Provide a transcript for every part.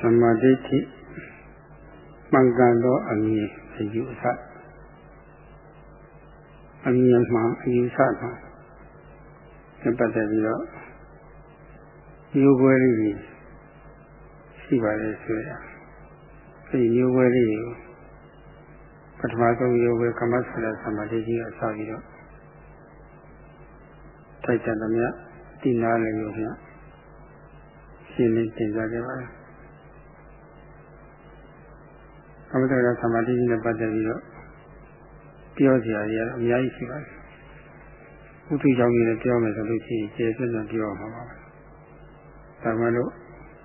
သမာဓိဋ္ဌိမှန်ကန်သောအမြင်အယူအဆအမြင်မှန်အယူအဆမှန်ဒီပတ်သက်ပြီးတော့မျိုးပွဲလေးကြီးရှိပါလေဆိုရအဲဒီမျိုးပွဲလေးကိုပထမဆုံးမျိုးပွဲကမ္မဆရာသမာဓိကြီးကစပြီးတော့ထိုက်တန်သမျှတိနာလည်းရောမြရှင်းလင်းတင်ပြခဲ့ပါတယ် မတ္တရာသမာဓိနဲ့ပတ်သက်ပြီးတော့ပြောစရာကြီးအများကြီးရှိပါတယ်။ဥထုကြောင့်လည်းပြောမယ်ဆိုလို့ရှိရင်ကျေစွန်းပြောမှာပါပဲ။ဒါမှလို့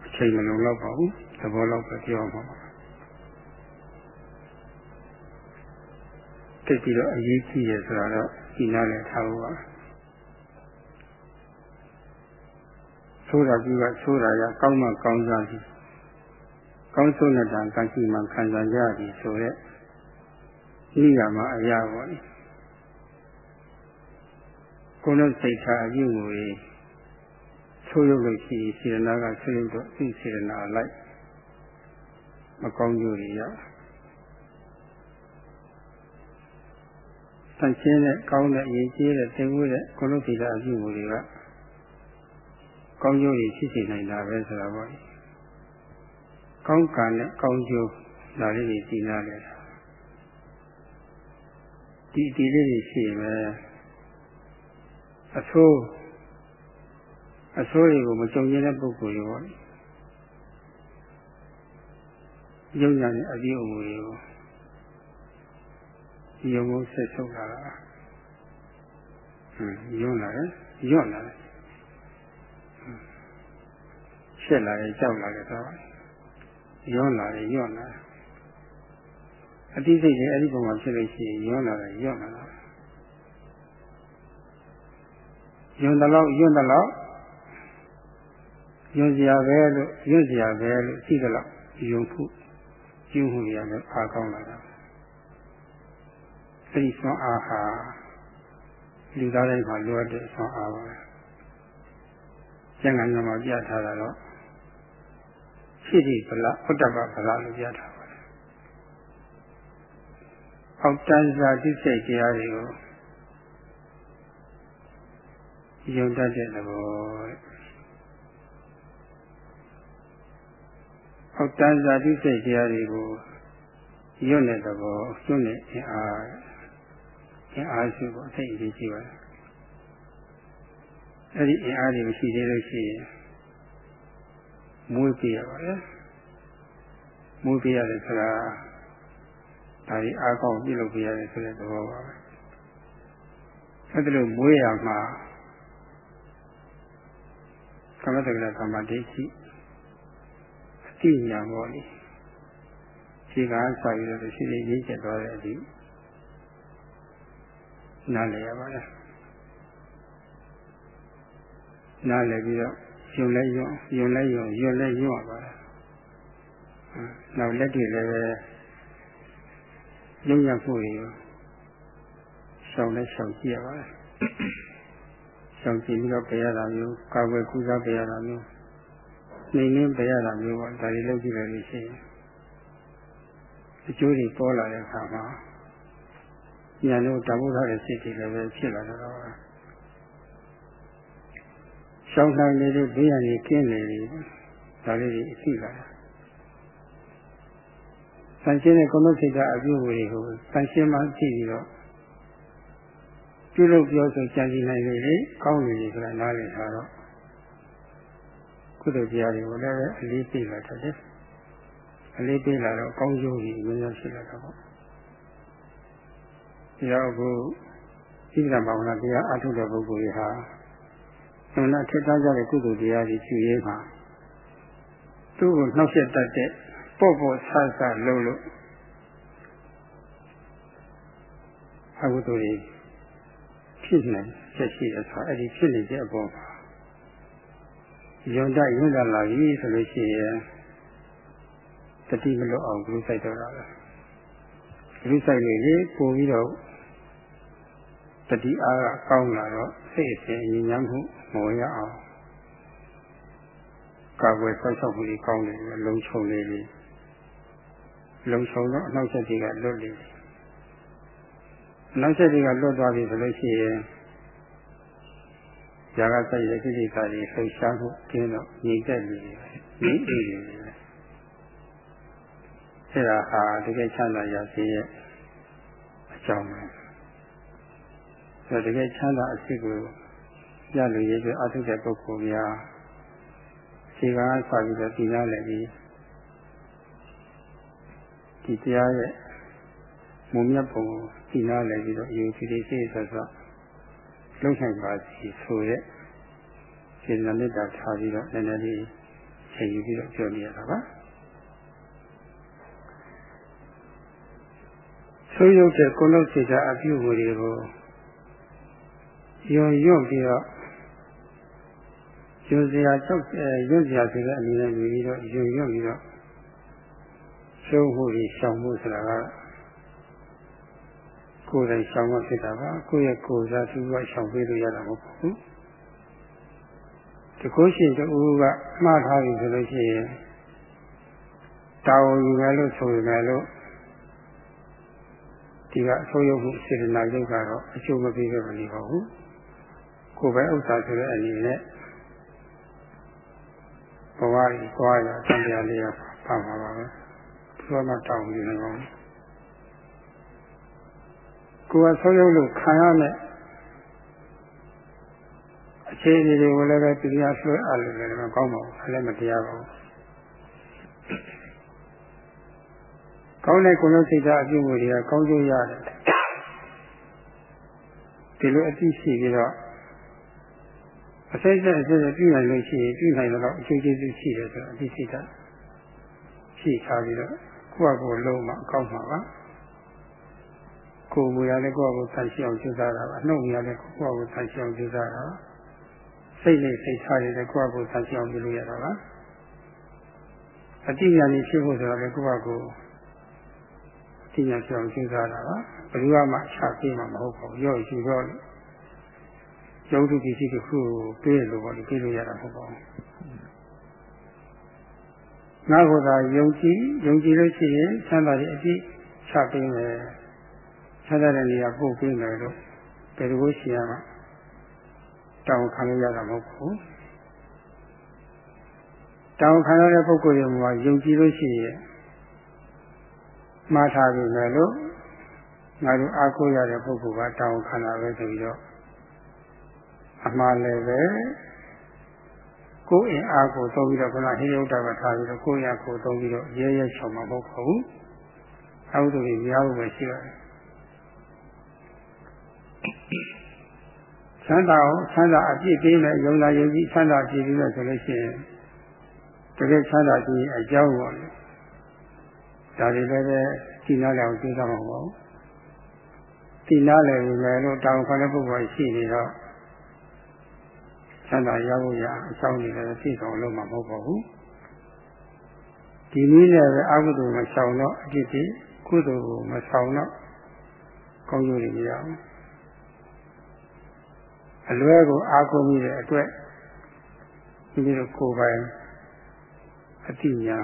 အချိန်မလုံလောက်ပါဘူး။သဘောလောက်ပဲပြောမှာပါ။တိတ်ပြီးတော့အရေးကြီးရဆိုတာတော့ဒီနားလည်းထားဖို့ပါ။ဆိုတာပြီးကဆိုတာရကောင်းမှကောင်းစားသည် ကောင်းဆုံးတဲ့တန်ကံရှိမှခံစားကြသည်ဆိုရက်ဤကမှာအရာပေါ့လေကိုယ်လုံးစိတ်ထားအပြုငွေဆိုးရုပ်လို့ရှိရင်စေရနာကဆိုးရုပ်တော့ဤစေရနာလိုက်မကောင်းကျိုးတွေရတန်ရှင်းတဲ့ကောင်းတဲ့အရေးကြီးတဲ့တင်ဝဲတဲ့ကိုယ်လုံးစိတ်ထားအပြုငွေတွေကကောင်းကျိုးတွေရှိစေနိုင်တာပဲဆိုတာပေါ့လေ ကောင်းကံနဲ့ကောင်းကျိုးဒါလေးတွေကြည်နာတယ်ဒီဒီလေးတွေရှိရင်ပဲအဆိုးအဆိုးတွေကိုမကြုံရတဲ့ပုဂ္ဂိုလ်တွေပေါ့ယုံညာတဲ့အပြီးအမူတွေကိုယုံဖို့ဆက်ဆုပ်လာတာဟွန်းယုံလာတယ်ညွတ်လာတယ်ရှက်လာတယ်ကြောက်လာတယ်ဆိုတော့ ရောလာတယ်ညော့လာတယ်အတိစိတ်လည်းအဲ့ဒီပုံမှာဖြစ်လို့ရှိရင်ရောလာတယ်ညော့လာတာယွန်းတယ်လို့ယွန်းတယ်လို့ယွန်းစရာပဲလို့ယွန်းစရာပဲလို့ရှိတယ်လို့ယွန်းဖို့ကျူးမှုရလည်းအားကောင်းလာတာအဲ့ဒီဆွမ်းအားဟာလူသားတိုင်းမှာလိုအပ်တဲ့ဆွမ်းအားပါကျန်ကန်မှာပြထားတာတော့ ရှိတိဗလဥတ္တပဗလလို့ပြထားပါတယ်။အောက်တန်းစာတိစိတ်တရားတွေကိုယုံတတ်တဲ့သဘောအောက်တန်းစာတိစိတ်တရားတွေကိုယွတ်တဲ့သဘောယွတ်တဲ့အင်အားအင်အားစုကိုအသိအကြီးကြီးပါတယ်။အဲ့ဒီအင်အားတွေမရှိသေးလို့ရှိရင် မွေးပြရပါလေမွေးပြရတယ်ဆိုတာဒါဒီအားကောင်းပြုလုပ်ပြရတယ်ဆိုတဲ့သဘောပါပဲအဲ့ဒါလို့မွေးရမှာကမ္မတက္ကရာကမ္မဒိဋ္ဌိအတိညာမောလေဒီကစားပြီးတော့ရှိနေရင်းချက်သွားတဲ့အထိနားလည်ရပါလားနားလည်ပြီးတော့ ယုံလဲယုံယုံလဲယုံယွတ်လဲယွတ်ပါလားနောက်လက်တွေလည်းပဲယုံရမှုတွေရှောင်လဲရှောင်ကြည့်ရပါလားရှောင်ကြည့်ပြီးတော့ပြရတာမျိုးကာဝယ်ကုစားပြရတာမျိုးနေနေပြရတာမျိုးပေါ့ဒါတွေလုပ်ကြည့်တယ်လို့ရှိရင်အကျိုးတွေပေါ်လာတဲ့အခါမှာဉာဏ်တို့တဘုရားရဲ့စိတ်တွေလည်းပဲဖြစ်လာတော့ ရှောင်းနိုင်နေတဲ့ဘေးရည်ကင်းနေပြီဒါလေးတွေအရှိလာတာဆန်ရှင်းတဲ့ကုသစိတ်ကအပြုအမူတွေကိုဆန်ရှင်းမှကြည့်ပြီးတော့ပြုလုပ်ပြောဆိုကြံစည်နိုင်လေလေကောင်းနေပြီဆိုတာနားလည်ထားတော့ကုသိုလ်တရားတွေကိုလည်းအလေးပေးလာတတ်တယ်အလေးပေးလာတော့ကောင်းကျိုးကြီးအများကြီးရှိလာတာပေါ့ဒီတော့အခုဣဒ္ဓဘာဝနာတရားအထုတဲ့ပုဂ္ဂိုလ်တွေဟာ အမှန်ထက်သားကြတဲ့ကုသိုလ်တရားတွေရှိရေးမှာသူ့ကိုနှောက်ယှက်တတ်တဲ့ပေါ့ပေါ့ဆဆလုံးလို့အကုသိုလ်တွေဖြစ်နေချက်ရှိတယ်ဆိုအဲ့ဒီဖြစ်နေတဲ့အပေါ်မှာယုံတယုံတလာပြီဆိုလို့ရှိရင်တတိမလို့အောင်ဂရုစိုက်တော့တာပဲဂရုစိုက်နေလေပို့ပြီးတော့တတိအားကကောင်းလာတော့စိတ်အစဉ်ဉာဏ်မှု မဝင်ရအောင်ကာကွယ်ဆောက်ရှောက်မှုတွေကောင်းတယ်လုံခြုံနေပြီလုံခြုံတော့အနောက်ဆက်တွေကလွတ်နေပြီနောက်ဆက်တွေကလွတ်သွားပြီဆိုလို့ရှိရင်ဇာကစိုက်ရဲ့ကိလေသာတွေလှုပ်ရှားမှုကျင်းတော့ငြိမ့်သက်နေတယ်ငြိမ့်အေးနေတယ်အဲဒါဟာတကယ်ချမ်းသာရစေရဲ့အကြောင်းပဲအဲတကယ်ချမ်းသာအဖြစ်ကို ရလို့ရည်အထုတဲ့ပုဂ္ဂိုလ်များခြေကားဆွာပြီးတော့ပြင်ရလည်းပြီးဒီတရားရဲ့မုံမြတ်ပုံကိုပြင်ရလည်းပြီးတော့အယူကြည်စိတ်ဆက်ဆက်လုံဆိုင်ပါစီဆိုရဲ့စေတနာမေတ္တာထားပြီးတော့နည်းနည်းလေးချိန်ယူပြီးတော့ပြောနေရတာပါဆိုရုပ်တဲ့ကိုယ်လုံးစေတာအပြုအမူတွေကိုယုံညွတ်ပြီးတော့ ယုံစရာကြောက်ယုံစရာဆိုတဲ့အနေနဲ့မြည်ပြီးတော့ယုံညွတ်ပြီးတော့ရှုံးမှုတွေရှောင်မှုဆိုတာကကိုယ်တိုင်ရှောင်မှဖြစ်တာပါကိုယ့်ရဲ့ကိုယ်စားသူကရှောင်ပေးလို့ရတာမဟုတ်ဘူးတကုရှင်တူကမှားထားပြီဆိုလို့ရှိရင်တာဝန်ယူမယ်လို့ဆိုရင်လည်းဒီကအဆိုးရုပ်မှုစေတနာရုပ်ကတော့အကျိုးမပေးခဲ့မနေပါဘူးကိုယ်ပဲဥစ္စာဆိုတဲ့အနေနဲ့ ဘဝကြီးကြွားရအတရားလေးရပါမှာပါပဲဘုရားမတောင်းနေနေပါဘူးကိုယ်ကဆုံးရုပ်လို့ခံရမယ်အခြေအနေတွေကိုလည်းပဲတရားဆွဲအပ်လို့လည်းမကောင်းပါဘူးအဲ့လည်းမတရားပါဘူးကောင်းတဲ့ကိုယ်လုံးစိတ်ဓာတ်အပြုအမူတွေကကောင်းကျိုးရတယ်ဒီလိုအသိရှိပြီးတော့ အစိတ်စိတ်အစိတ်ပြုနိုင်လို့ရှိရင်ပြုနိုင်တော့အကျိုးကျေးဇူးရှိတယ်ဆိုတော့အသိစိတ်ဓာတ်ရှိထားပြီးတော့ကိုယ့်အကိုလုံးမှအကောင်းမှာပါကိုယ်မူရလည်းကိုယ့်အကိုဆန့်ရှင်းအောင်ကြိုးစားတာပါနှုတ်မူရလည်းကိုယ့်အကိုဆန့်ရှင်းအောင်ကြိုးစားတာပါစိတ်နဲ့စိတ်ထားရတဲ့ကိုယ့်အကိုဆန့်ရှင်းအောင်ပြုလို့ရတာပါအတိညာဏ်ဖြစ်ဖို့ဆိုတော့လည်းကိုယ့်အကိုအတိညာဏ်ဖြစ်အောင်ကြိုးစားတာပါဘယ်သူမှချပေးမှာမဟုတ်ပါဘူးရော့ယူတော့ ရုပ်တုပစ္စည်းတစ်ခုပေးလို့ပေါ့လေပေးလို့ရတာမဟုတ်ပါဘူးငါ့ကိုယ်သာယုံကြည်ယုံကြည်လို့ရှိရင်ချမ်းသာတဲ့အတိချပေးမယ်ချမ်းသာတဲ့နေရာပို့ပေးမယ်လို့ဘယ်လိုရှိရမှာတောင်းခံလို့ရတာမဟုတ်ဘူးတောင်းခံရတဲ့ပုဂ္ဂိုလ်တွေမှာယုံကြည်လို့ရှိရင်မှားထားပြီမယ်လို့ငါတို့အားကိုးရတဲ့ပုဂ္ဂိုလ်ကတောင်းခံတာပဲဆိုပြီးတော့ အမှားလည်းပဲကိုယ်အင်အားကိုသုံးပြီးတော့ခဏဟိယုဒ္ဓကထားပြီးတော့ကိုယ်ရကိုသုံးပြီးတော့ရဲရဲချောင်မှာမဟုတ်ပါဘူး။အောက်သူတွေများဖို့ပဲရှိပါတယ်။ချမ်းသာအောင်ချမ်းသာအပြည့်ပေးမယ်ယုံနာယုံကြည်ချမ်းသာကြည်ပြီးတော့ဆိုလို့ရှိရင်တကယ်ချမ်းသာကြည်အကြောင်းပေါ့လေ။ဒါတွေလည်းပဲဒီနားလည်းအောင်သိကြမှာမဟုတ်ဘူး။ဒီနားလည်းပဲလို့တောင်းခံတဲ့ပုဂ္ဂိုလ်ရှိနေတော့ ချမ်းသာရဖို့ရအကြောင်းတွေလည်းသိဆောင်လို့မှာမဟုတ်ပါဘူးဒီနည်းနဲ့ပဲအကုသိုလ်မဆောင်တော့အဖြစ်ဖြစ်ကုသိုလ်ကိုမဆောင်တော့ကောင်းကျိုးတွေမရဘူးအလွဲကိုအာကုန်မိတဲ့အတွက်ဒီလိုကိုယ်ပိုင်အတိညာ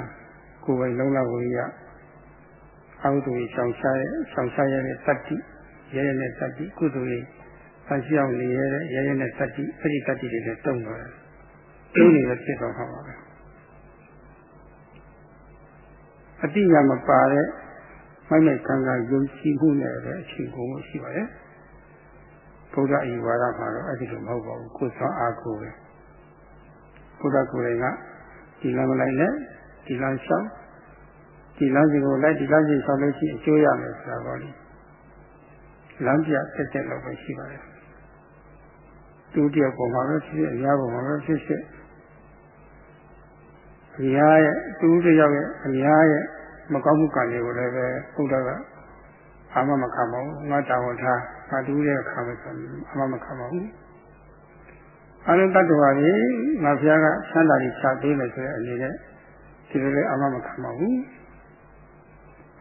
ကိုယ်ပိုင်လုံးလောက်ကိုရအကုသိုလ်ဆောင်ရှားရဲ့ဆောင်ရှားရဲ့တတ္တိရဲရဲနဲ့တတ္တိကုသိုလ်ရဲ့ ဆန့်ရှောက်နေရတဲ့ရဲရဲနဲ့တတိအဲ့ဒီတတိတွေလည်းတုံ့သွားတယ်။တုံ့နေလည်းဖြစ်တော့မှာပါပဲ။အတိညာမပါတဲ့မိုက်မိုက်ခံကယုံကြည်မှုနဲ့ပဲအချိန်ကုန်မှုရှိပါတယ်။ဘုရားဤဝါဒမှာတော့အဲ့ဒီလိုမဟုတ်ပါဘူး။ကိုယ်ဆောင်အားကိုပဲ။ဘုရားကိုယ်တိုင်ကဒီလမ်းမလိုက်နဲ့ဒီလမ်းလျှောက်ဒီလမ်းစီကိုလိုက်ဒီလမ်းစီဆောင်လို့ရှိရင်အကျိုးရမယ်ဆိုတာပေါ့လေ။လမ်းပြတက်တက်တော့ပဲရှိပါတယ်။ သူတယောက်ပေါ်မှာပဲဖြစ်ဖြစ်အများပေါ်မှာပဲဖြစ်ဖြစ်အများရဲ့သူတယောက်ရဲ့အများရဲ့မကောင်းမှုကံတွေကိုလည်းပဲဘုရားကအာမမခံပါဘူးငါတောင်းထားငါတူရဲ့ခံမယ်ဆိုရင်အာမမခံပါဘူးအလုံးတ attva ကြီးငါဘုရားကဆန္ဒကြီးချပေးမယ်ဆိုတဲ့အနေနဲ့ဒီလိုလေးအာမမခံပါဘူး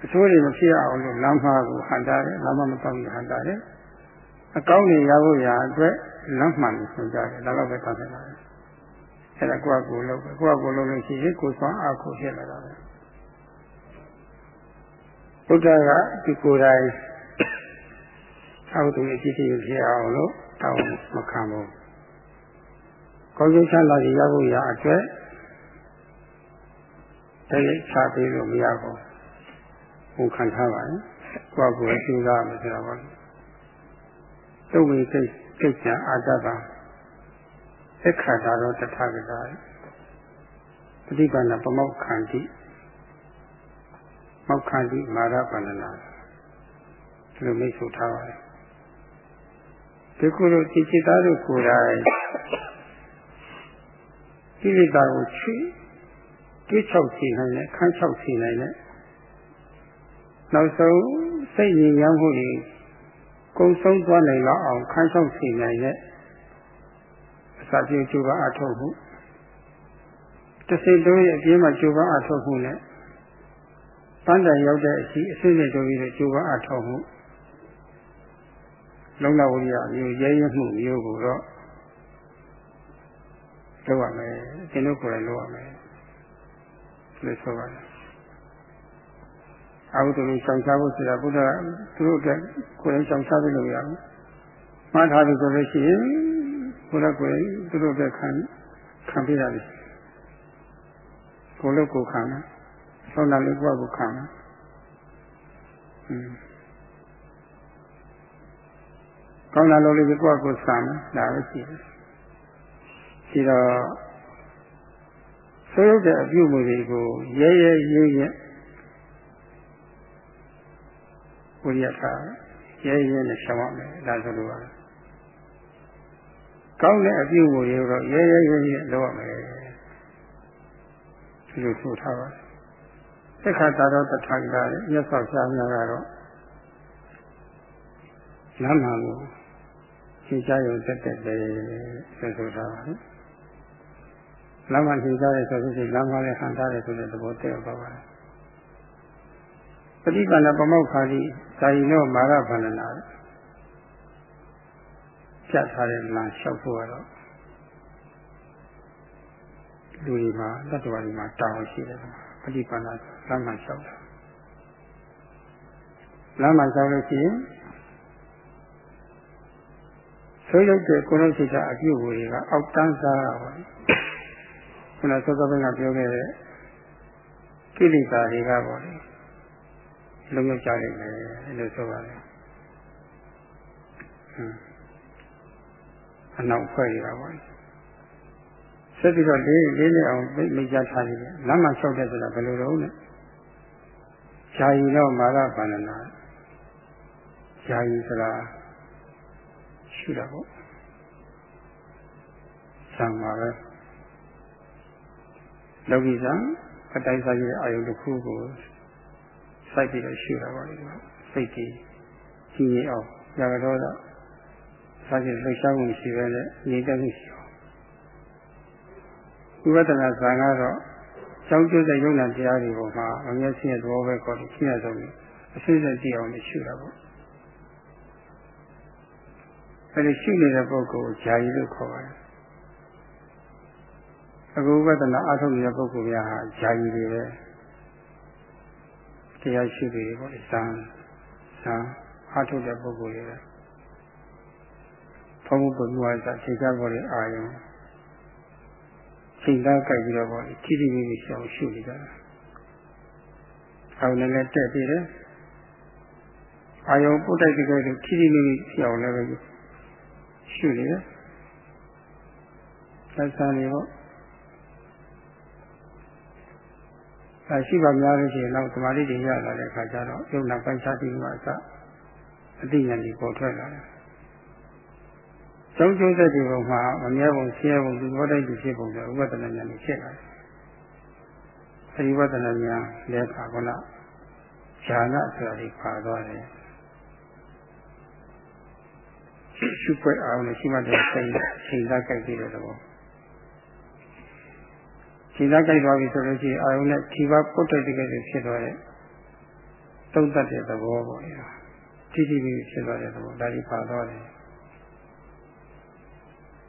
အဆိုးတွေမဖြစ်အောင်လို့လမ်းမှားကိုဟန်တာတယ်လမ်းမမတောင်းရဟန်တာတယ် အကောင်းတွေရဖို့ရာအတွက်လမ်းမှန်ကိုဆွကြတယ်ဒါတော့ပဲတောင်းနေတာပဲအဲ့ဒါကိုယ့်ကိုယ်လုပ်ပဲကိုယ့်ကိုယ်လုပ်လို့ရှိရင်ကိုယ်ဆောင်အားကိုဖြစ်လာတာပဲဘုရားကဒီကိုယ်တိုင်အောက်တူအဖြစ်ဖြစ်ဖြစ်အောင်လို့တောင်းမခံဘူးကောင်းကျိုးချမ်းသာရဖို့ရအတွက်တကယ်ချပေးလို့မရဘူးဘုခံထားပါလေကိုယ့်ကိုယ်ကျူးစားမယ်ဆိုတော့ဘာလို့ သုဝေကိစ္စကိစ္စအာတတာသက်ခါတာတော့တထကတာပฏิပါဏပမောက္ခန္တိမောက္ခန္တိမာရပန္နနာဒီလိုမိတ်ဆိုထားပါတယ်ဒီကုလိုဒီစိတ်သားတို့ကိုယ်တိုင်ကိလေသာကိုချွေတွေးချောက်စီနိုင်တဲ့ခန်းချောက်စီနိုင်တဲ့နောက်ဆုံးစိတ်ဉာဏ်ရမှုတွေ ကုံဆုံးသွားနိုင်လောက်အောင်ခန်းချောက်စီနိုင်တဲ့အစာပြေကျိုးပါအထောက်မှုတစ်စိတ်တိုးရဲ့အပြင်းမှာကျိုးပါအထောက်မှုနဲ့ပန်းတန်ရောက်တဲ့အစီအစိမ့်နဲ့တိုးပြီးကျိုးပါအထောက်မှုလုံးလဝိရိယမျိုးရဲရဲမှုမျိုးကိုတော့လုပ်ရမယ်သင်တို့ကိုယ်တိုင်လုပ်ရမယ်လို့ဆိုပါတယ် အာဟုတုလေးဆောင်ချဖို့ဆိုတာဘုရားသူတို့အတွက်ကိုယ်တိုင်ဆောင်ချပေးလို့ရဘူးမှားထားပြီဆိုလို့ရှိရင်ဘုရားကိုယ်သူတို့အတွက်ခံခံပေးတာလေကိုယ်လို့ကိုယ်ခံတာဆောင်းတာလေးကိုယ်ကိုခံတာอืมကောင်းတာလို့လေးကိုယ့်ကိုယ်စမ်းတာပဲရှိတယ်ဒီတော့ဆိုရုပ်တဲ့အပြုမှုတွေကိုရဲရဲရဲရဲ ဝိရိယထားရဲရဲနဲ့ရှောင်ရမယ်ဒါဆိုလိုပါတယ်ကောင်းတဲ့အပြုမှုတွေတော့ရဲရဲရဲရဲလုပ်ရမယ်ဒီလိုဆိုထားပါတယ်သက်ခါတာတော့တထာဂတာရဲ့မြတ်စွာဘုရားများကတော့လမ်းမှန်ကိုရှင်းချရုံတက်တက်ပဲဆိုဆိုတာပါလေလမ်းမှရှင်းချရဲဆိုပြီးလမ်းမှလည်းဟန်ထားတယ်ဆိုတဲ့သဘောတည့်ပါပါတယ်ပฏิပါဏပမောက္ခာတိ ဇာယိနောမာရဗန္ဒနာဖြတ်ထားတဲ့လမ်းလျှောက်ဖို့ကတော့လူတွေမှာတတ္တဝါတွေမှာတောင်းရှိတယ်ပฏิပါဏလမ်းမှလျှောက်တာလမ်းမှလျှောက်လို့ရှိရင်ဆိုးရုပ်တဲ့ကိုယ်လုံးစိတ်ကအပြုတ်တွေကအောက်တန်းစားတာပါခုနစောစောကပြောခဲ့တဲ့ကိလေသာတွေကပေါ့လေ လုံးရောက်ကြလိမ့်မယ်လို့ဆိုပါလေအနောက်ဖွဲ့ရတာပေါ့ဆက်ပြီးတော့လေးလေးနဲ့အောင်မိကြထားနေတယ်လမ်းမှာလျှောက်တဲ့ဆိုတာဘယ်လိုလုပ်လဲဇာယီတော့မာရဗန္ဒနာဇာယီဆိုတာရှိတာပေါ့ဆံပါပဲလောကီဆံအတိုင်းစားရတဲ့အာယုတစ်ခုကို စိုက်ပြီးတော့ရှိတာပါလေစိတ်ကြီးကြီးရအောင်ညာကတော့စားကြလှိရှားမှုရှိပဲနဲ့နေတတ်မှုရှိအောင်ဝိပဿနာဇာန်ကတော့ကျောင်းကျိုးတဲ့ယုံနာတရားတွေပေါ်မှာအမျက်ရှိတဲ့သဘောပဲခေါ်ပြီးရှင်းရဆုံးအစစ်စစ်ကြည့်အောင်ရှုတာပေါ့အဲဒီရှိနေတဲ့ပုဂ္ဂိုလ်ဂျာယီလို့ခေါ်ပါတယ်အခုဝိပဿနာအားထုတ်နေတဲ့ပုဂ္ဂိုလ်များဟာဂျာယီတွေပဲ တရားရှိတွေပေါ့လေဇာဇာအားထုတ်တဲ့ပုဂ္ဂိုလ်တွေပဲဘုံဘုံဝါစာခြေချပေါ်တဲ့အာယုံချိန်သားကြိုက်ပြီးတော့ပေါ့လေခိတိမိမိရှောင်ရှုနေကြတာအောင်လည်းတက်ပြီးတယ်အာယုံပုတ်တိုက်ကြတဲ့ခိတိမိမိရှောင်လည်းပဲရှုနေတယ်ဆက်ဆံနေပေါ့ အဲရှိပါများလို့ရှိရင်တော့သမာဓိတွေရလာတဲ့အခါကျတော့ယုံနာပိုင်းခြားပြီးမှအစအတိညာဏ်ကြီးပေါ်ထွက်လာတယ်။သုံးကျိုးသက်ဒီပုံမှာမမြဲပုံဆင်းရဲပုံဒီဘောတိုက်ဒီဖြစ်ပုံတွေဥပဒနာဉာဏ်ကြီးဖြစ်လာတယ်။အဲဒီဝဒနာဉာဏ်လက်ခါကလားဈာနဆိုတာဒီပါသွားတယ်။ရှုပ်ွက်အောင်နဲ့ရှိမှတဲ့စိတ်ချိန်သားကြိုက်ပြီးတဲ့သဘော ချိန်သားကြိုက်သွားပြီဆိုလို့ရှိရင်အာယုံနဲ့ဒီပါပုတ်တဲ့တကယ်ဖြစ်သွားတဲ့သုံးတတ်တဲ့သဘောပေါ့လေတိတိပြီးဖြစ်သွားတဲ့သဘောဒါကြီးပါသွားတယ်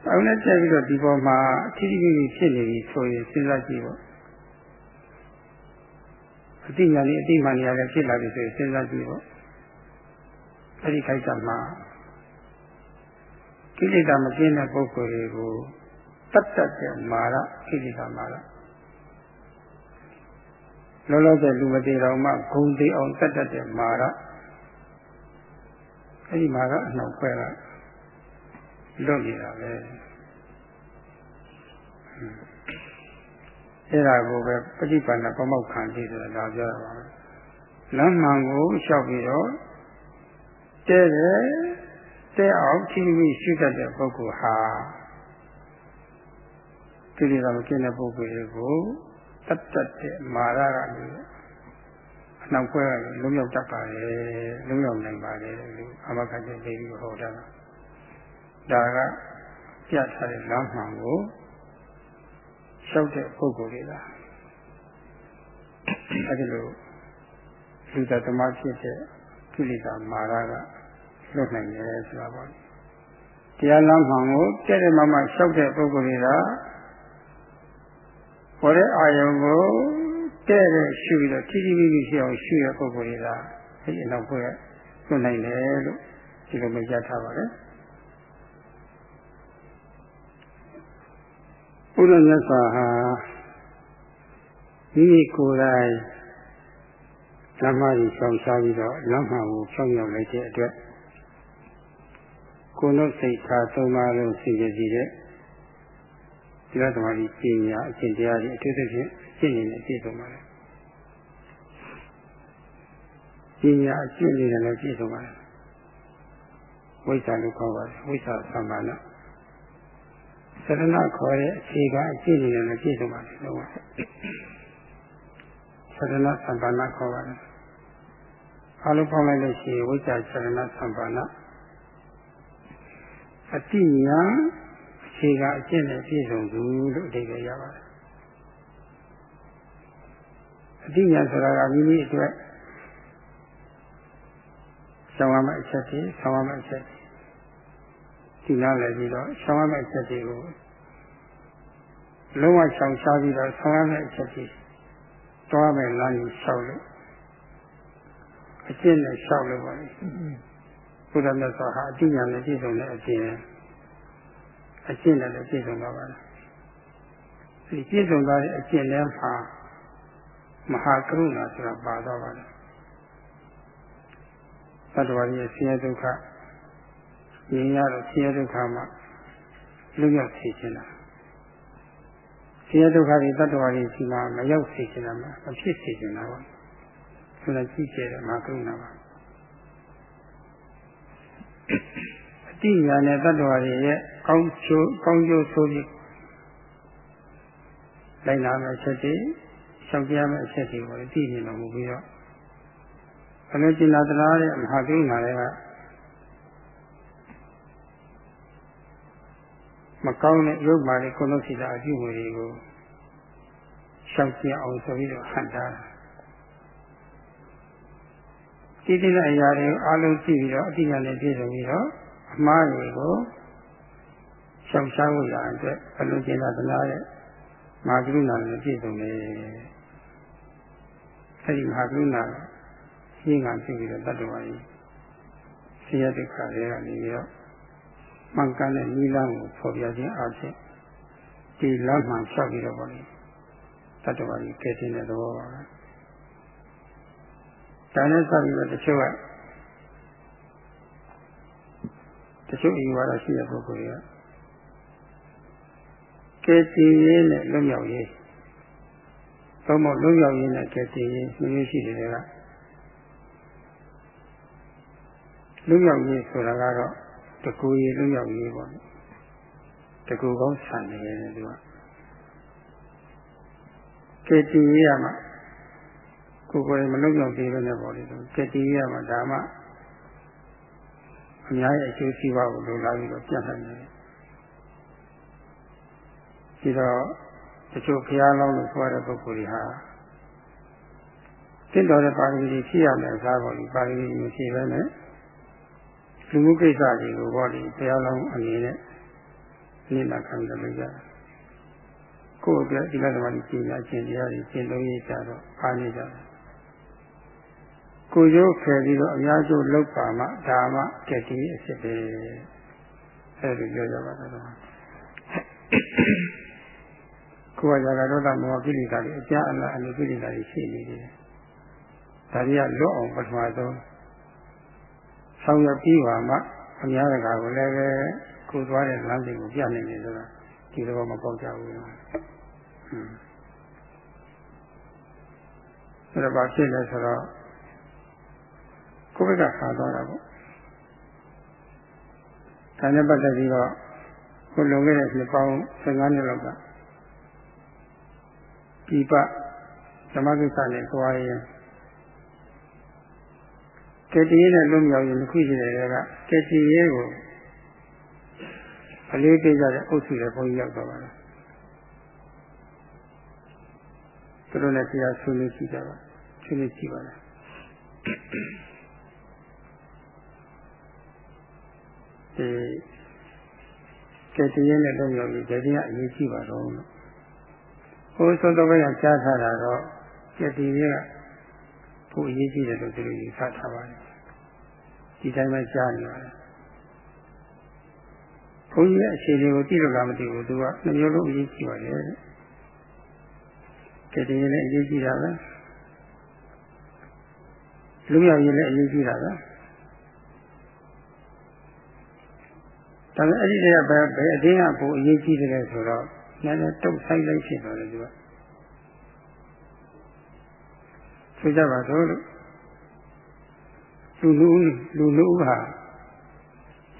အောင်နဲ့တက်ပြီးတော့ဒီပေါ်မှာအထီးထီးကြီးဖြစ်နေပြီဆိုရင်စဉ်းစားကြည့်ပေါ့အတိညာလေးအတိမှန်နေရလည်းဖြစ်လာပြီဆိုရင်စဉ်းစားကြည့်ပေါ့အဲ့ဒီခိုက်တာမှာကိလေသာမကင်းတဲ့ပုဂ္ဂိုလ်တွေကိုတတ်တတ်တဲ့မာရကိလေသာမာရ လောလောဆယ်လူမသေးတော်မှဂုံသေးအောင်တတ်တတ်တဲ့မာရအဲ့ဒီမာရအနှောက်ခွဲကလွတ်နေတာပဲအဲ့ဒါကိုပဲပฏิပန္နပမောက္ခန္တိဆိုတာဒါပြောတာပါလမ်းမှန်ကိုလျှောက်ပြီးတော့တဲတယ်တဲအောင်ထိမိရှိတတ်တဲ့ပုဂ္ဂိုလ်ဟာကိလေသာမကင်းတဲ့ပုဂ္ဂိုလ်တွေကို တတ်တတ်တဲ့မာရကနေအနောက်ခွဲကနေလုံးရောက်တတ်ပါလေလုံးရောက်နိုင်ပါလေလို့အမခကျသိပြီးဟောတာဒါကပြထားတဲ့လမ်းမှန်ကိုလျှောက်တဲ့ပုဂ္ဂိုလ်တွေလားအဲဒီလိုလူသားသမားဖြစ်တဲ့ကိလေသာမာရကလွတ်နိုင်တယ်ဆိုတာပေါ့တရားလမ်းမှန်ကိုတဲ့တဲ့မှမှလျှောက်တဲ့ပုဂ္ဂိုလ်တွေက ပေါ်တဲ့အာယုံကိုတဲ့တဲ့ရှုပြီးတော့ထိထိမိမိရှိအောင်ရှုရပုဂ္ဂိုလ်တွေကအဲဒီအနောက်ဘက်ကလွတ်နိုင်တယ်လို့ဒီလိုမျိုးကြားထားပါတယ်ဘုရားမြတ်စွာဟာမိမိကိုယ်တိုင်ဓမ္မကြီးဆောင်ရှားပြီးတော့လမ်းမှန်ကိုဖြောင်းရောက်လိုက်တဲ့အတွက်ကိုယ်တို့စိတ်ထားသုံးပါးလုံးစီရစီတဲ့ ဒီလိုသမားကြီးပညာအရှင်တရားကြီးအထူးသဖြင့်ရှင်းနေနေပြည့်စုံပါလေပညာအရှင်းနေတယ်လည်းပြည့်စုံပါလေဝိဇ္ဇာလို့ခေါ်ပါတယ်ဝိဇ္ဇာသံပါဏသရဏခေါ်တဲ့အခြေခံအရှင်းနေတယ်လည်းပြည့်စုံပါလေတော့သရဏသံပါဏခေါ်ပါတယ်အားလုံးပေါင်းလိုက်လို့ရှိရင်ဝိဇ္ဇာသရဏသံပါဏအတိညာအ ခြေခံအကျင့်နဲ့ပြည့်စုံသူလို့အဓိပ္ပာယ်ရပါတယ်အတိညာဆိုတာကမိမိအတွက်ဆောင်ရမယ့်အချက်တွေဆောင်ရမယ့်အချက်တွေဒီနားလည်းပြီးတော့ဆောင်ရမယ့်အချက်တွေကိုလုံးဝဆောင်ရှားပြီးတော့ဆောင်ရမယ့်အချက်တွေတွားမယ်လမ်းကြီးလျှောက်လို့အကျင့်နဲ့လျှောက်လို့ပါလေဘုရားမြတ်စွာဟာအတိညာနဲ့ပြည့်စုံတဲ့အကျင့် အကျင့်နဲ့လည်းပြည့်စုံသွားပါလားဒီပြည့်စုံသွားတဲ့အကျင့်ထဲမှာမဟာကရုဏာဆိုတာပါသွားပါလားသတ္တဝါရဲ့ဆင်းရဲဒုက္ခမြင်ရတော့ဆင်းရဲဒုက္ခမှာလွတ်မြောက်စေခြင်းလားဆင်းရဲဒုက္ခတွေတတ္တဝါတွေရှိမှမရောက်စေခြင်းလားမဖြစ်စေခြင်းလားပေါ့ဆိုတာကြည့်ကြတယ်မဟာကရုဏာပါ အတိညာနဲ့တတ္တဝါတွေရဲ့ကောင်းကျိုးကောင်းကျိုးဆိုပြီးလိုက်လာမယ့်ချက်တွေရှောင်ကြရမယ့်အချက်တွေကိုသိနေမှာမဟုတ်ပြီးတော့အလိုကျင်လာတရားတဲ့မဟာကိန်းနာတွေကမကောင်းတဲ့ရုပ်မာတွေကိုလို့ရှိတာအပြုအမူတွေကိုရှောင်ကြအောင်ဆိုပြီးတော့ဟန်တာဒီတိတဲ့အရာတွေအားလုံးကြည့်ပြီးတော့အတိအကျနဲ့ပြည့်စုံပြီးတော့အ မှားတွေကိုရှောင်ရှားဖို့ရအတွက်အလိုကျင်လာတရားတဲ့မဟာကရုဏာနဲ့ပြည့်စုံတယ်အဲဒီမဟာကရုဏာရှင်းကဖြစ်ပြီးတော့တတ္တဝါကြီးဆင်းရဲဒုက္ခတွေကနေပြီးတော့မှန်ကန်တဲ့နိလန်းကိုဖော်ပြခြင်းအဖြစ်ဒီလမ်းမှဖြတ်ပြီးတော့ပေါ့လေတတ္တဝါကြီးကဲတင်တဲ့သဘောပါပဲဒါနဲ့ဆက်ပြီးတော့တချို့က တချို့ဤဝါဒရှိတဲ့ပုဂ္ဂိုလ်တွေကကဲတည်ရေးနဲ့လွတ်မြောက်ရေးသုံးဖို့လွတ်မြောက်ရေးနဲ့ကဲတည်ရေးမျိုးရှိတယ်ကလွတ်မြောက်ရေးဆိုတာကတော့တကူရေးလွတ်မြောက်ရေးပေါ့တကူကောင်းဆန်တယ်လေသူကကဲတည်ရေးရမှာကိုယ်ကိုယ်မလွတ်မြောက်သေးပဲနဲ့ပေါ့လေသူကဲတည်ရေးရမှာဒါမှ အများရဲ့အကျိုးစီးပွားကိုလိုလားပြီးတော့ပြတ်နိုင်တယ်ဒီတော့တချို့ဘုရားလောင်းလို့ဆိုရတဲ့ပုဂ္ဂိုလ်တွေဟာတင့်တော်တဲ့ပါရမီတွေဖြည့်ရမယ်အစားပေါ်ဒီပါရမီတွေဖြည့်ပဲနဲ့လူမှုကိစ္စတွေကိုဘောဒီဘုရားလောင်းအနေနဲ့နိမခံကြလို့ရတယ်ကိုယ့်အတွက်ဒီလသမားကြီးကျင့်ရခြင်းတရားတွေကျင့်သုံးရကြတော့အားနေကြတယ် ကိုရိုးဖယ်ပြီးတော့အများကျိုးလောက်ပါမှဒါမှကတိအစ်စ်ပဲအဲ့လိုပြောကြပါတော့ကိုယ်ကဇာကဒေါသမောဟကိလေသာတွေအကျအလအနုကိလေသာတွေရှိနေတယ်ဒါတွေကလွတ်အောင်ပထမဆုံးဆောင်ရွက်ပြီးပါမှအများတကာကိုလည်းပဲကိုယ်သွားတဲ့လမ်းစဉ်ကိုပြနိုင်တယ်ဆိုတာဒီလိုမပေါက်ကြဘူး။ဟွန်းအဲ့ဒါဘာဖြစ်လဲဆိုတော့ ကိုယ့်ဘက်ကခါသွားတာပေါ့။ဒါနဲ့ပတ်သက်ပြီးတော့ကိုလွန်ခဲ့တဲ့နှစ်ပေါင်း15နှစ်လောက်ကဒီပဓမ္မကိစ္စနဲ့သွားရင်ကတိရဲနဲ့လွတ်မြောက်ရင်တစ်ခုရှိတယ်ကကတိရဲကိုအလေးပေးကြတဲ့အုပ်စုတွေဘုန်းကြီးရောက်တော့ပါတယ်။သူတို့လည်းတရားဆွေးနွေးကြည့်ကြပါဆွေးနွေးကြည့်ပါလား။ ဒီကတိရဲနဲ့လွတ်မြောက်ရင်ကတိကအရေးကြီးပါတော့လို့ဟိုသုံးတော့ဘက်ကကြားထားတာတော့ကတိရဲကကိုအရေးကြီးတယ်လို့သူတို့ယူဆထားပါတယ်ဒီတိုင်းပဲကြားနေပါတယ်ဘုန်းကြီးရဲ့အခြေအနေကိုသိလို့လားမသိဘူးသူကနှမျိုးလုံးအရေးကြီးပါတယ်ကတည်းကလည်းအရေးကြီးတာပဲလူမျိုးရေးလည်းအရေးကြီးတာပဲ ဒါပေမဲ့အဲ့ဒီတည်းကဘယ်ဘယ်အတင်းကပိုအရေးကြီးတယ်ဆိုတော့နည်းနည်းတုတ်ဆိုင်လိုက်ဖြစ်သွားတယ်သူကဆိုကြပါစို့လို့လူလူလူလူဟာ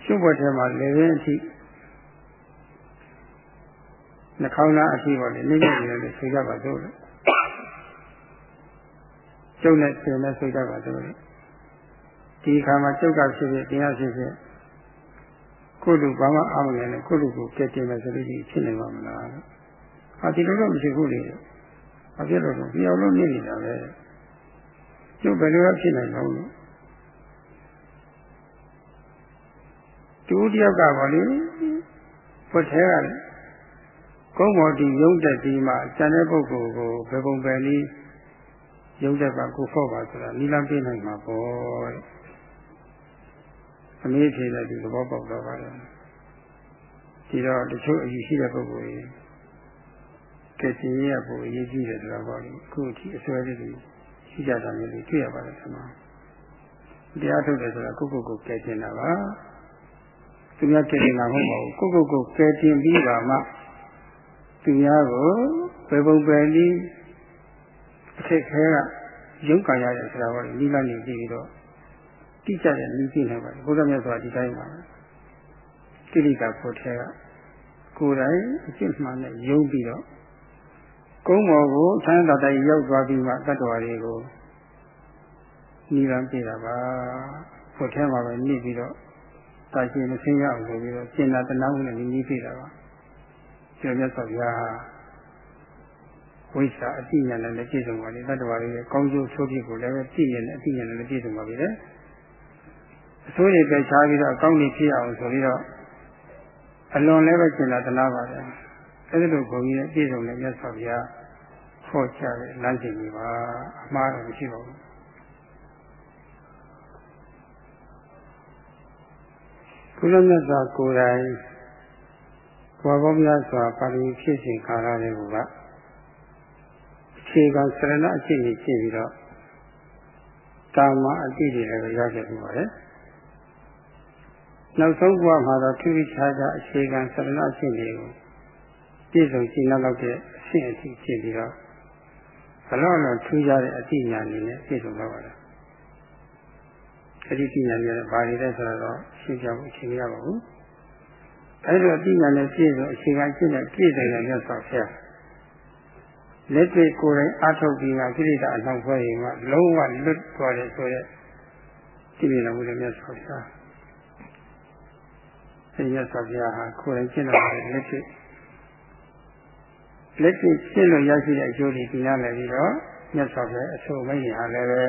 ရှုပ်ဘတ်ထဲမှာလေရင်းအထိနှာခေါင်းသားအထိပေါ့လေနေနေတယ်လို့ဆိုကြပါစို့လို့ကျုပ်နဲ့ဆင်နဲ့ဆိုကြပါစို့လို့ဒီအခါမှာကျုပ်ကဖြစ်ဖြစ်တရားဖြစ်ဖြစ် ကိုယ်လူဘာမှအားမငယ်နဲ့ကိုယ်လူကိုကဲတင်မယ်ဆိုလို့ဒီဖြစ်နေမှာမလား။ဟာဒီလိုတော့မရှိဘူးလေ။ဘာဖြစ်လို့လဲပြောင်းလို့နေနေတာပဲ။ကျုပ်ဘယ်လိုဖြစ်နိုင်တော့လို့တူတယောက်ကပါလေဖွတ်သေးကကုန်းမော်တီရုံးတက်ပြီးမှကျန်တဲ့ပုဂ္ဂိုလ်ကိုဘယ်ပုံပဲနည်းရုံးတက်ပါကိုဖော့ပါဆိုတာနိလန်းပြနိုင်မှာပေါ့ အမေးဖြေတဲ့ဒီသဘောပေါက်တော့ပါတယ်ဒီတော့တချို့အယူရှိတဲ့ပုဂ္ဂိုလ်ကြီးကဲရှင်ရဖို့အရေးကြီးတယ်ဆိုတော့အခုအထိအစွဲလေးတွေရှိကြတာမျိုးတွေတွေ့ရပါတယ်ဆရာတရားထုတ်တယ်ဆိုတာကိုယ့်ကိုယ်ကိုကဲတင်တာပါသူများကဲတင်တာမဟုတ်ပါဘူးကိုယ့်ကိုယ်ကိုကဲတင်ပြီးပါမှသူများကိုဘယ်ပုံပဲနည်းအခက်ခဲကရုပ်ကံရတဲ့ဆရာတော်ကြီးနိလနေပြီးတော့ တိကျတဲ့နည်းပြနေပါတယ်ဘုရားမြတ်စွာဒီတိုင်းပါကိရိတာဖို့ထဲကကိုယ်တိုင်အစ်မှန်နဲ့ယုံပြီးတော့ကုန်းပေါ်ကိုသံသာတိုင်ရောက်သွားပြီးမှတတ္တဝါတွေကိုနိဗ္ဗာန်ပြတာပါဖို့ထဲမှာပဲနေပြီးတော့တာရှိမသိရအောင်ဆိုပြီးတော့ကျင်နာတနာမှုနဲ့နီးနီးပြတာပါကျော်မြတ်စွာဘုရားဝိသအတိညာနဲ့လည်းပြည့်စုံပါလေတတ္တဝါတွေရဲ့ကောင်းကျိုးဆိုးပြစ်ကိုလည်းပြည့်ရင်အတိညာနဲ့လည်းပြည့်စုံပါပြီလေ အဆိုးတွေပဲခြားပြီးတော့အကောင်းတွေဖြစ်အောင်ဆိုပြီးတော့အလွန်လည်းပဲကျင်လာတနာပါတယ်အဲဒီလိုဘုန်းကြီးရဲ့ပြည့်စုံတဲ့မြတ်စွာဘုရားခေါ်ချတဲ့လမ်းစဉ်ကြီးပါအမှားတော့မရှိပါဘူးဘုရားမြတ်စွာကိုယ်တိုင်ဘဝပေါင်းများစွာပါရမီဖြည့်ရှင်ခါရတဲ့ဘုရားအခြေခံစရဏအခြေအနေဖြစ်ပြီးတော့ကာမအတိတွေလည်းရခဲ့ပြီးပါတယ် နောက်ဆုံးဘဝမှာတော့ထိထိခြားခြားအခြေခံစရဏအခြေအနေကိုပြည့်စုံရှင်းလောက်တဲ့အဆင့်အထိဖြစ်ပြီးတော့ဘလောက်တော့ထူးခြားတဲ့အတိညာအနေနဲ့ပြည့်စုံတော့ပါတယ်အဲဒီပညာတွေဘာတွေလဲဆိုတော့ရှင်းပြဖို့အချိန်မရပါဘူးအဲဒါပညာနဲ့ပြည့်စုံအခြေခံရှင်းတဲ့ပြည့်စုံတဲ့မြတ်စွာဘုရားလက်တွေ့ကိုယ်တိုင်အထုတ်ပြီးမှကိရိတာအနှောက်ဖွဲ့ရင်မှလုံးဝလွတ်သွားတယ်ဆိုရက်ဒီလိုလည်းမြတ်စွာဘုရား ဒီမြတ်စွာဘုရားဟာကိုယ်တိုင်ရှင်းတော်တဲ့လက်တွေ့လက်တွေ့ရှင်းလို့ရရှိတဲ့အကျိုးတွေသိရမယ်ပြီးတော့မြတ်စွာဘုရားအဆိုမိတ်ဟာလည်းပဲ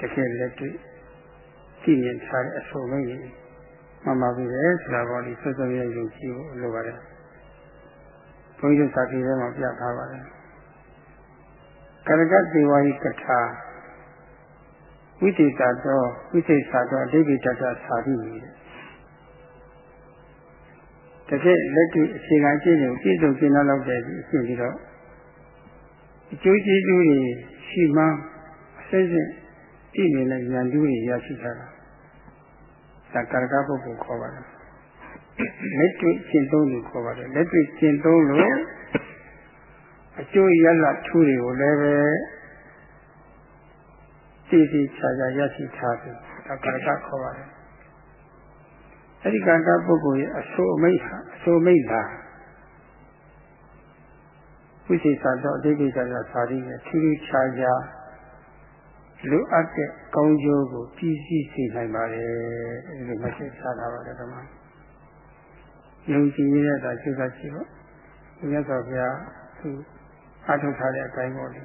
တကယ်လက်တွေ့ကြည့်မြင်ထားတဲ့အဆိုမိတ်မှန်ပါပြီလေဆိုတာပေါ်ဒီဆွဆွရဲ့ယုံကြည်ဖို့လိုပါတယ်ဘုန်းကြီးစာပေထဲမှာပြထားပါတယ်ကရကတိဝါယိကထာဝိသေသာတော်ဝိသေသာတော်အဋ္ဌိတ္တသာတိ တကယ်လက်တွေ့အခြေခံအကျင့်ကိုပြည့်စုံကျင့်လောက်တဲ့အဖြစ်ပြီးတော့အကျိုးကျေးဇူးတွေရှိမှအစစ်စစ်ပြည့်နေတဲ့ဉာဏ်တူးတွေရရှိတာဒါကာရကပုဂ္ဂိုလ်ခေါ်ပါတယ်လက်တွေ့ကျင့်သုံးလို့ခေါ်ပါတယ်လက်တွေ့ကျင့်သုံးလို့အကျိုးရလထူးတွေကိုလည်းပဲသိသိချာချာရရှိထားပြီဒါကာရကခေါ်ပါတယ် အဲ့ဒီကာရကပုဂ္ဂိုလ်ရဲ့အဆိုအမိတ်ဟာအဆိုအမိတ်ဟာဝိသေသတော့အတိတ်ကသာသာရည်နဲ့ထူးထူးခြားခြားလိုအပ်တဲ့ကောင်းကျိုးကိုပြည်စည်းစေနိုင်ပါတယ်ဒီလိုမှတ်ချက်ထားတာပါတယ်ဓမ္မယုံကြည်ရတဲ့ဒါစိတ်ကရှိတော့မြတ်စွာဘုရားသူအထုတ်ထားတဲ့အတိုင်းပေါ်လေ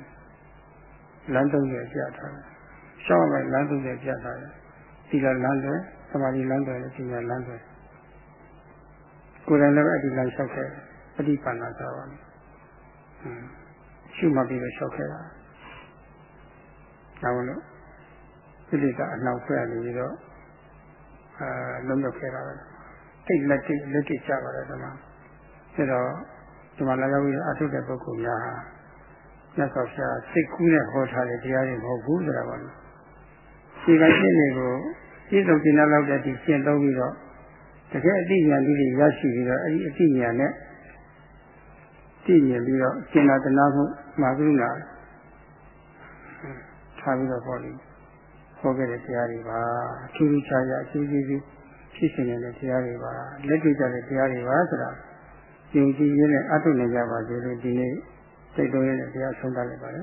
လမ်းသုံးရပြထားတယ်ရှောင်းလိုက်လမ်းသုံးရပြထားတယ်ဒီကလမ်းတွေ သမာဓိလမ်းတွေဒီကလမ်းတွေကိုယ်တိုင်လည်းအဒီလမ်းလျှောက်ခဲ့အဒီပါဏာသာပါရှုမှတ်ပြီးတော့လျှောက်ခဲ့တာဒါလို့ကိလေသာအနှောက်ဆွဲနေပြီးတော့အာလုံးရောက်ခဲ့တာပဲတိတ်လက်တိလက်တိကြပါတယ်ဒီမှာအဲတော့ဒီမှာလည်းရောက်ပြီးအထုတဲ့ပုဂ္ဂိုလ်များဟာမြတ်စွာဘုရားစိတ်ကူးနဲ့ဟောထားတဲ့တရားတွေမဟုတ်ဘူးဆိုတာပါလို့ဒီကရှင်းတွေကို ပြည့်စုံကျင့်လောက်တဲ့ဒီရှင်းသုံးပြီးတော့တကယ်အသိဉာဏ်ကြီးတွေရရှိပြီးတော့အဲဒီအသိဉာဏ်နဲ့သိမြင်ပြီးတော့ကျင့်တာတနာမှုမှာကရုဏာထားပြီးတော့ပေါ့လေဟောခဲ့တဲ့တရားတွေပါအထူးထူးခြားခြားအကျိုးကျေးဇူးဖြစ်စေတဲ့တရားတွေပါလက်တွေ့ကြတဲ့တရားတွေပါဆိုတာယုံကြည်ရင်းနဲ့အထုနိုင်ကြပါစေလို့ဒီနေ့စိတ်တော်ရတဲ့တရားဆုံးသတ်လိုက်ပါလေ